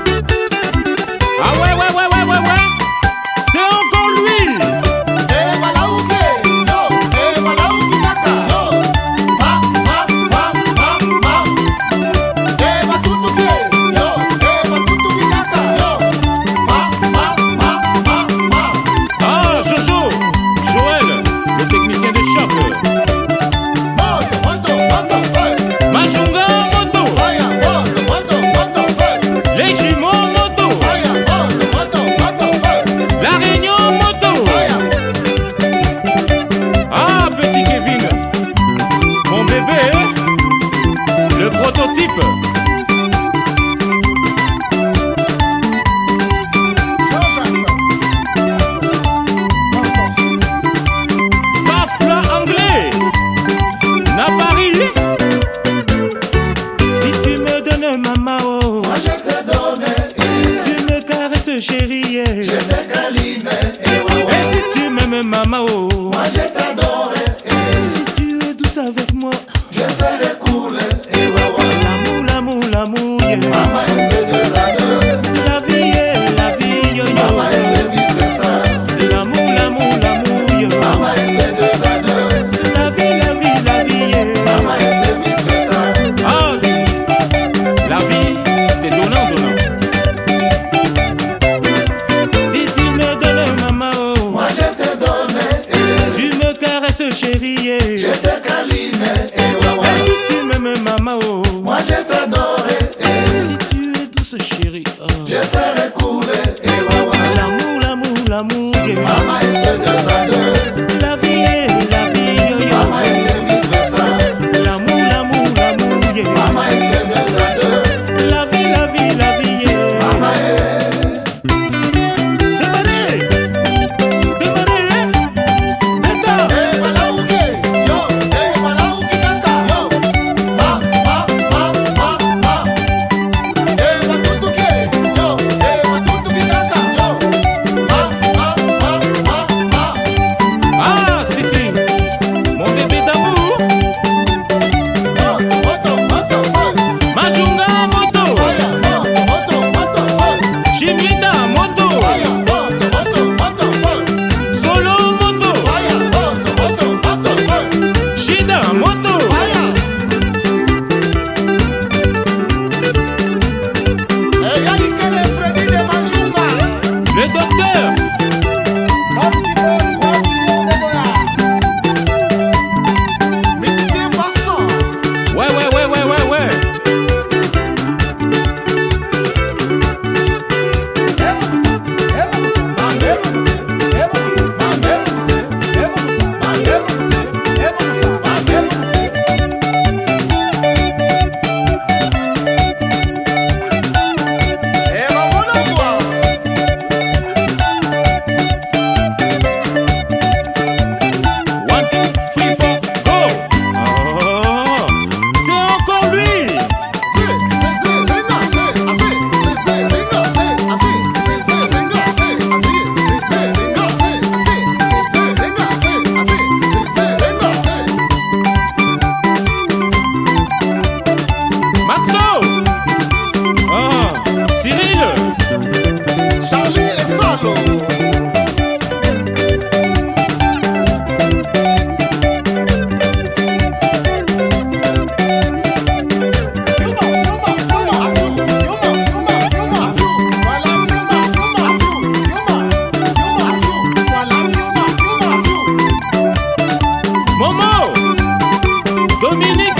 Away maman. Oh. Moi, je te donne. Tu me caresses, chérie. Eh. Je te câline. Et si tu m'aimes, maman. Oh. Moi, je te t'embrasse chérie eh. Je te câline et si tu m'aimes maman oh. Moi je t'adore et Si tu es douce chérie oh. Je serai cool et L'amour, l'amour, l'amour eh. Maman et ce deux à deux. La vie est mi